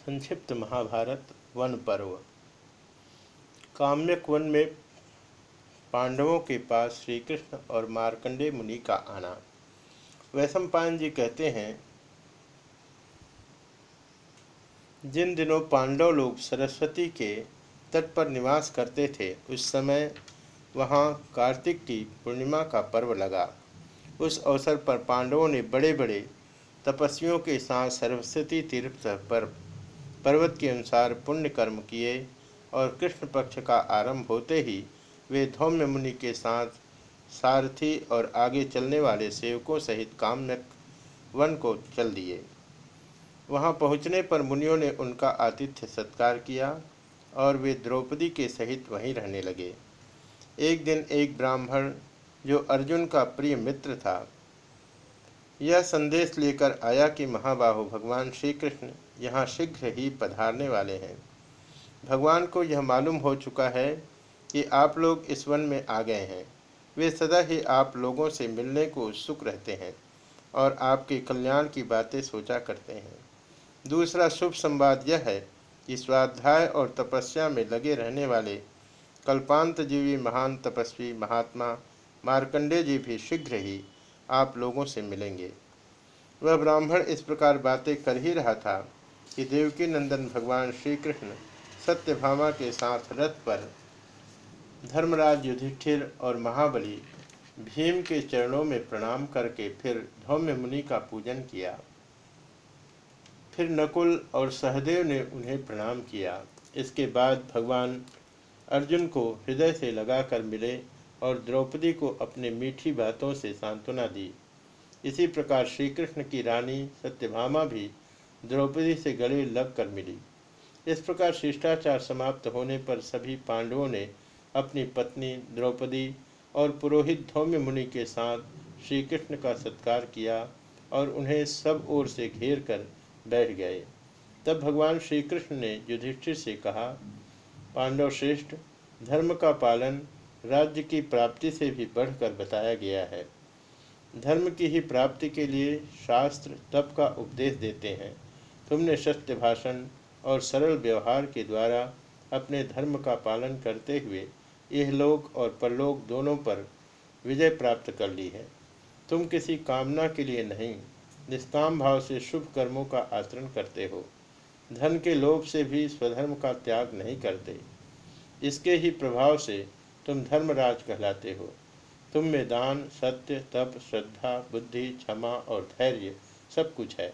संक्षिप्त महाभारत वन पर्व। काम्यक वन में पांडवों के पास श्री कृष्ण और मार्कंडे मुनि का आना। वैशंपायन जी कहते हैं, जिन दिनों पांडव लोग सरस्वती के तट पर निवास करते थे, उस समय वहाँ कार्तिक की पूर्णिमा का पर्व लगा। उस अवसर पर पांडवों ने बड़े बड़े तपस्वियों के साथ सरस्वती तीर्थ पर पर्वत के अनुसार पुण्य कर्म किए और कृष्ण पक्ष का आरंभ होते ही वे धौम्य मुनि के साथ सारथी और आगे चलने वाले सेवकों सहित काम्यक वन को चल दिए। वहाँ पहुँचने पर मुनियों ने उनका आतिथ्य सत्कार किया और वे द्रौपदी के सहित वहीं रहने लगे। एक दिन एक ब्राह्मण, जो अर्जुन का प्रिय मित्र था यह संदेश लेकर आया कि महाबाहु, भगवान श्री कृष्ण यहाँ शीघ्र ही पधारने वाले हैं। भगवान को यह मालूम हो चुका है कि आप लोग इस वन में आ गए हैं। वे सदा ही आप लोगों से मिलने को उत्सुक रहते हैं और आपके कल्याण की बातें सोचा करते हैं। दूसरा शुभ संवाद यह है कि स्वाध्याय और तपस्या में लगे रहने वाले कल्पांत जीवी महान तपस्वी महात्मा मार्कंडे जी भी शीघ्र ही आप लोगों से मिलेंगे। वह ब्राह्मण इस प्रकार बातें कर ही रहा था कि देवकी नंदन भगवान श्री कृष्ण सत्यभामा के साथ रथ पर धर्मराज युधिष्ठिर और महाबली भीम के चरणों में प्रणाम करके फिर धौम्य मुनि का पूजन किया। फिर नकुल और सहदेव ने उन्हें प्रणाम किया। इसके बाद भगवान अर्जुन को हृदय से लगाकर मिले और द्रौपदी को अपने मीठी बातों से सांत्वना दी। इसी प्रकार श्री कृष्ण की रानी सत्यभामा भी द्रौपदी से गले लग कर मिली। इस प्रकार शिष्टाचार समाप्त होने पर सभी पांडवों ने अपनी पत्नी द्रौपदी और पुरोहित धौम्य मुनि के साथ श्री कृष्ण का सत्कार किया और उन्हें सब ओर से घेर कर बैठ गए। तब भगवान श्री कृष्ण ने युधिष्ठिर से कहा, पांडव श्रेष्ठ, धर्म का पालन राज्य की प्राप्ति से भी बढ़कर बताया गया है। धर्म की ही प्राप्ति के लिए शास्त्र तप का उपदेश देते हैं। तुमने सत्य भाषण और सरल व्यवहार के द्वारा अपने धर्म का पालन करते हुए यह लोक और परलोक दोनों पर विजय प्राप्त कर ली है। तुम किसी कामना के लिए नहीं निष्काम भाव से शुभ कर्मों का आचरण करते हो। धन के लोभ से भी स्वधर्म का त्याग नहीं करते। इसके ही प्रभाव से तुम धर्मराज कहलाते हो। तुम में दान, सत्य, तप, श्रद्धा, बुद्धि, क्षमा और धैर्य सब कुछ है।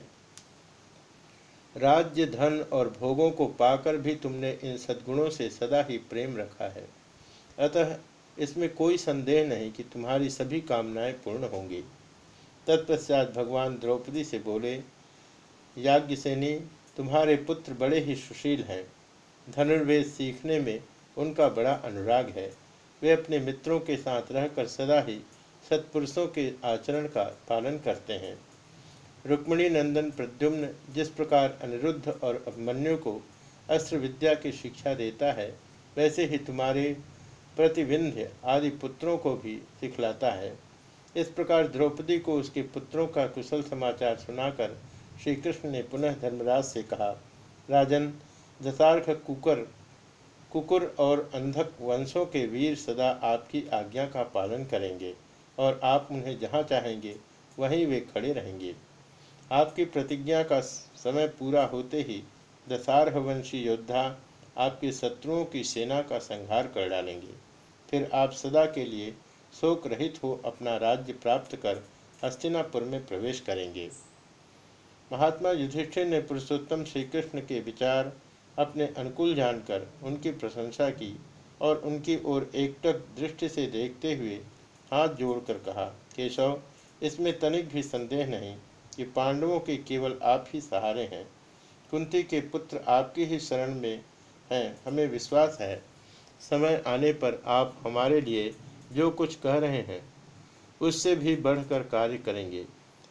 राज्य, धन और भोगों को पाकर भी तुमने इन सद्गुणों से सदा ही प्रेम रखा है। अतः इसमें कोई संदेह नहीं कि तुम्हारी सभी कामनाएँ पूर्ण होंगी। तत्पश्चात भगवान द्रौपदी से बोले, याज्ञसेनी, तुम्हारे पुत्र बड़े ही सुशील हैं। धनुर्वेद सीखने में उनका बड़ा अनुराग है। वे अपने मित्रों के साथ रहकर सदा ही सत्पुरुषों के आचरण का पालन करते हैं। रुक्मणी नंदन प्रद्युम्न जिस प्रकार अनिरुद्ध और अभिमन्यु को अस्त्र विद्या की शिक्षा देता है, वैसे ही तुम्हारे प्रतिविंध्य आदि पुत्रों को भी सिखलाता है। इस प्रकार द्रौपदी को उसके पुत्रों का कुशल समाचार सुनाकर श्री कृष्ण ने पुनः धर्मराज से कहा, राजन दशार्घ कुकर कुकुर और अंधक वंशों के वीर सदा आपकी आज्ञा का पालन करेंगे और आप उन्हें जहाँ चाहेंगे, वहीं वे खड़े रहेंगे। आपकी प्रतिज्ञा का समय पूरा होते ही दशारहवंशी योद्धा आपके शत्रुओं की सेना का संहार कर डालेंगे। फिर आप सदा के लिए शोक रहित हो अपना राज्य प्राप्त कर हस्तिनापुर में प्रवेश करेंगे। महात्मा युधिष्ठिर ने पुरुषोत्तम श्री कृष्ण के विचार अपने अनुकूल जानकर उनकी प्रशंसा की और उनकी ओर एकटक दृष्टि से देखते हुए हाथ जोड़कर कहा, केशव, इसमें तनिक भी संदेह नहीं कि पांडवों के केवल आप ही सहारे हैं। कुंती के पुत्र आपकी ही शरण में हैं, हमें विश्वास है। समय आने पर आप हमारे लिए जो कुछ कह रहे हैं, उससे भी बढ़कर कार्य करेंगे।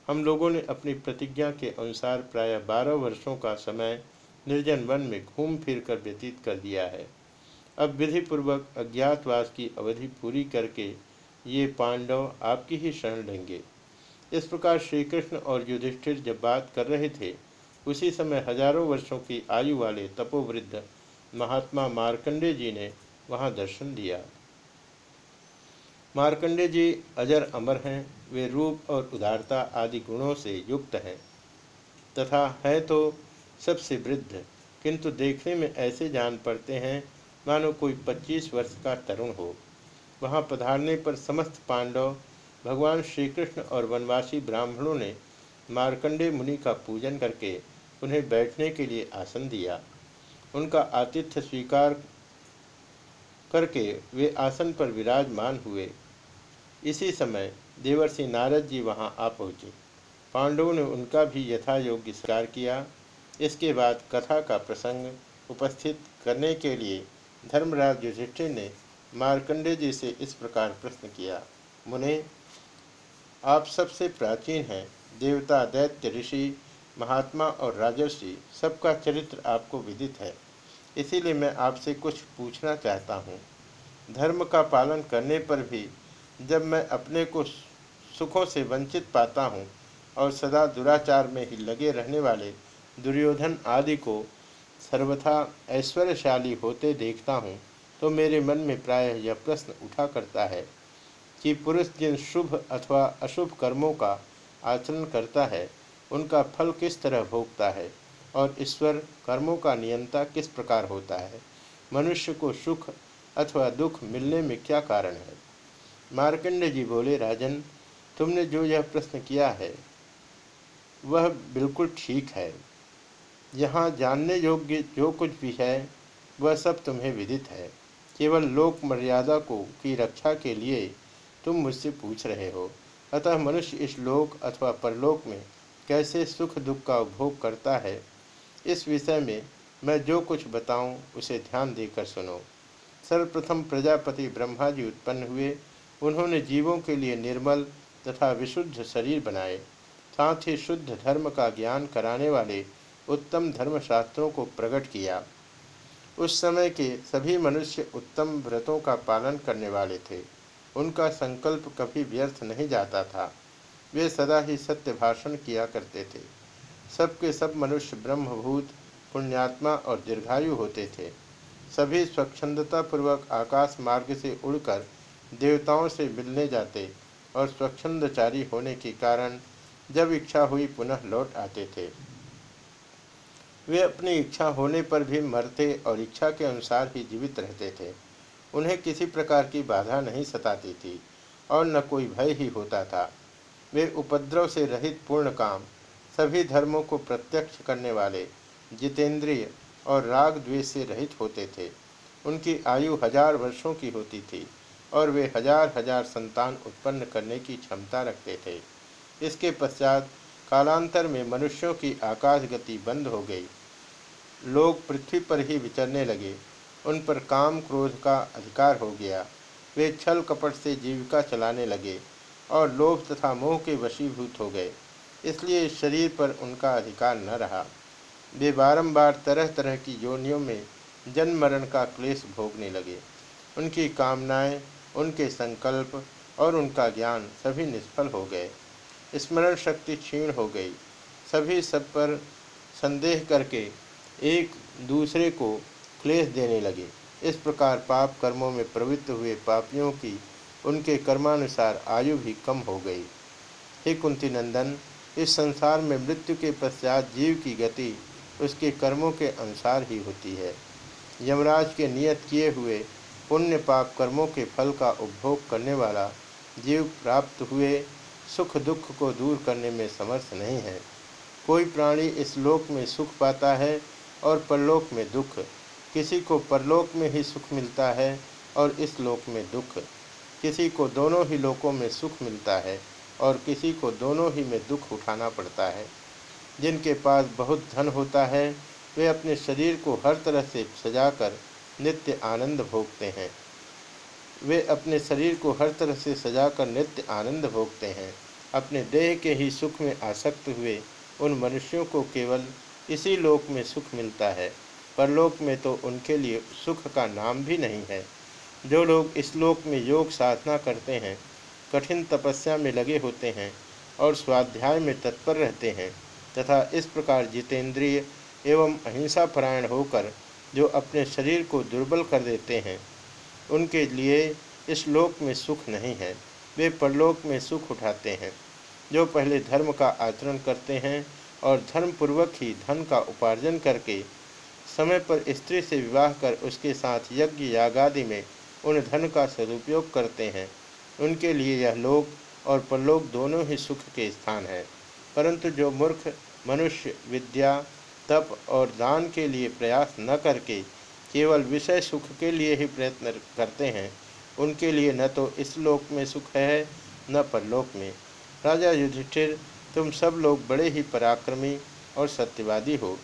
हम लोगों ने अपनी प्रतिज्ञा के अनुसार प्राय बारह वर्षों का समय निर्जन वन में घूम फिर कर व्यतीत कर दिया है। अब विधि पूर्वक अज्ञातवास की अवधि पूरी करके ये पांडव आपकी ही शरण लेंगे। इस प्रकार श्री कृष्ण और युधिष्ठिर जब बात कर रहे थे, उसी समय हज़ारों वर्षों की आयु वाले तपोवृद्ध महात्मा मार्कंडे जी ने वहाँ दर्शन दिया। मार्कंडे जी अजर अमर हैं, वे रूप और उदारता आदि गुणों से युक्त हैं, तथा है तो सबसे वृद्ध। किंतु देखने में ऐसे जान पड़ते हैं, मानो कोई 25 वर्ष का तरुण हो। वहाँ पधारने पर समस्त पांडव, भगवान श्री कृष्ण और वनवासी ब्राह्मणों ने मार्कंडे मुनि का पूजन करके उन्हें बैठने के लिए आसन दिया। उनका आतिथ्य स्वीकार करके वे आसन पर विराजमान हुए। इसी समय देवर्षि नारद जी वहाँ आ पहुँचे। पांडवों ने उनका भी यथा योग्य स्वीकार किया। इसके बाद कथा का प्रसंग उपस्थित करने के लिए धर्मराज युधिष्ठिर ने मार्कंडे जी से इस प्रकार प्रश्न किया, मुने, आप सबसे प्राचीन हैं, देवता दैत्य ऋषि, महात्मा और राजर्षि, सबका चरित्र आपको विदित है, इसीलिए मैं आपसे कुछ पूछना चाहता हूँ। धर्म का पालन करने पर भी जब मैं अपने को सुखों से वंचित पाता हूँ और सदा दुराचार में ही लगे रहने वाले दुर्योधन आदि को सर्वथा ऐश्वर्यशाली होते देखता हूँ तो मेरे मन में प्रायः यह प्रश्न उठा करता है कि पुरुष जिन शुभ अथवा अशुभ कर्मों का आचरण करता है, उनका फल किस तरह भोगता है और ईश्वर कर्मों का नियंता किस प्रकार होता है? मनुष्य को सुख अथवा दुख मिलने में क्या कारण है? मार्कंडे जी बोले, राजन, तुमने जो यह प्रश्न किया है, वह बिल्कुल ठीक है। यहाँ जानने योग्य जो कुछ भी है, वह सब तुम्हें विदित है। केवल लोक मर्यादा को की रक्षा के लिए तुम मुझसे पूछ रहे हो। अतः मनुष्य इस लोक अथवा परलोक में कैसे सुख दुख का उपभोग करता है, इस विषय में मैं जो कुछ बताऊँ, उसे ध्यान देकर सुनो। सर्वप्रथम प्रजापति ब्रह्मा जी उत्पन्न हुए। उन्होंने जीवों के लिए निर्मल तथा विशुद्ध शरीर बनाए। साथ ही शुद्ध धर्म का ज्ञान कराने वाले उत्तम धर्मशास्त्रों को प्रकट किया। उस समय के सभी मनुष्य उत्तम व्रतों का पालन करने वाले थे। उनका संकल्प कभी व्यर्थ नहीं जाता था। वे सदा ही सत्य भाषण किया करते थे। सबके सब मनुष्य ब्रह्मभूत, पुण्यात्मा और दीर्घायु होते थे। सभी स्वच्छंदतापूर्वक आकाश मार्ग से उड़कर देवताओं से मिलने जाते और स्वच्छंदचारी होने के कारण जब इच्छा हुई पुनः लौट आते थे। वे अपनी इच्छा होने पर भी मरते और इच्छा के अनुसार ही जीवित रहते थे। उन्हें किसी प्रकार की बाधा नहीं सताती थी और न कोई भय ही होता था। वे उपद्रव से रहित पूर्ण काम, सभी धर्मों को प्रत्यक्ष करने वाले, जितेंद्रिय और राग द्वेष से रहित होते थे। उनकी आयु हज़ार वर्षों की होती थी और वे हज़ार हज़ार संतान उत्पन्न करने की क्षमता रखते थे। इसके पश्चात कालांतर में मनुष्यों की आकाश गति बंद हो गई। लोग पृथ्वी पर ही विचरने लगे। उन पर काम क्रोध का अधिकार हो गया। वे छल कपट से जीविका चलाने लगे और लोभ तथा मोह के वशीभूत हो गए। इसलिए शरीर पर उनका अधिकार न रहा। वे बारंबार तरह तरह की योनियों में जन्म मरण का क्लेश भोगने लगे। उनकी कामनाएँ, उनके संकल्प और उनका ज्ञान सभी निष्फल हो गए। स्मरण शक्ति क्षीण हो गई। सभी सब पर संदेह करके एक दूसरे को क्लेश देने लगे। इस प्रकार पाप कर्मों में प्रवृत्त हुए पापियों की उनके कर्मानुसार आयु भी कम हो गई। हे कुंती नंदन, इस संसार में मृत्यु के पश्चात जीव की गति उसके कर्मों के अनुसार ही होती है। यमराज के नियत किए हुए पुण्य पाप कर्मों के फल का उपभोग करने वाला जीव प्राप्त हुए सुख दुख को दूर करने में समर्थ नहीं है। कोई प्राणी इस लोक में सुख पाता है और परलोक में दुख। किसी को परलोक में ही सुख मिलता है और इस लोक में दुख। किसी को दोनों ही लोकों में सुख मिलता है और किसी को दोनों ही में दुख उठाना पड़ता है। जिनके पास बहुत धन होता है, वे अपने शरीर को हर तरह से सजाकर नित्य आनंद भोगते हैं। वे अपने शरीर को हर तरह से सजाकर नित्य आनंद भोगते हैं। अपने देह के ही सुख में आसक्त हुए उन मनुष्यों को केवल इसी लोक में सुख मिलता है। परलोक में तो उनके लिए सुख का नाम भी नहीं है। जो लोग इस लोक में योग साधना करते हैं, कठिन तपस्या में लगे होते हैं और स्वाध्याय में तत्पर रहते हैं, तथा इस प्रकार जितेंद्रिय एवं अहिंसा परायण होकर जो अपने शरीर को दुर्बल कर देते हैं उनके लिए इस लोक में सुख नहीं है। वे परलोक में सुख उठाते हैं, जो पहले धर्म का आचरण करते हैं और धर्मपूर्वक ही धन का उपार्जन करके समय पर स्त्री से विवाह कर उसके साथ यज्ञ यागादि में उन धन का सदुपयोग करते हैं। उनके लिए यह लोक और परलोक दोनों ही सुख के स्थान हैं। परंतु जो मूर्ख, मनुष्य, विद्या, तप और दान के लिए प्रयास न करके केवल विषय सुख के लिए ही प्रयत्न करते हैं। उनके लिए न तो इस लोक में सुख है, न परलोक में। राजा युधिष्ठिर, तुम सब लोग बड़े ही पराक्रमी और सत्यवादी हो।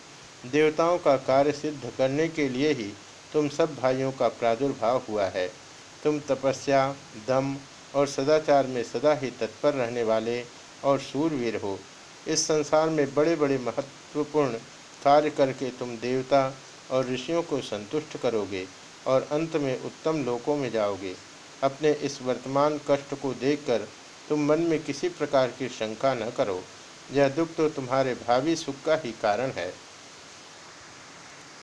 देवताओं का कार्य सिद्ध करने के लिए ही तुम सब भाइयों का प्रादुर्भाव हुआ है। तुम तपस्या, दम और सदाचार में सदा ही तत्पर रहने वाले और सूरवीर हो। इस संसार में बड़े बड़े महत्वपूर्ण कार्य करके तुम देवता और ऋषियों को संतुष्ट करोगे और अंत में उत्तम लोकों में जाओगे। अपने इस वर्तमान कष्ट को देखकर तुम मन में किसी प्रकार की शंका न करो। यह दुख तो तुम्हारे भावी सुख का ही कारण है।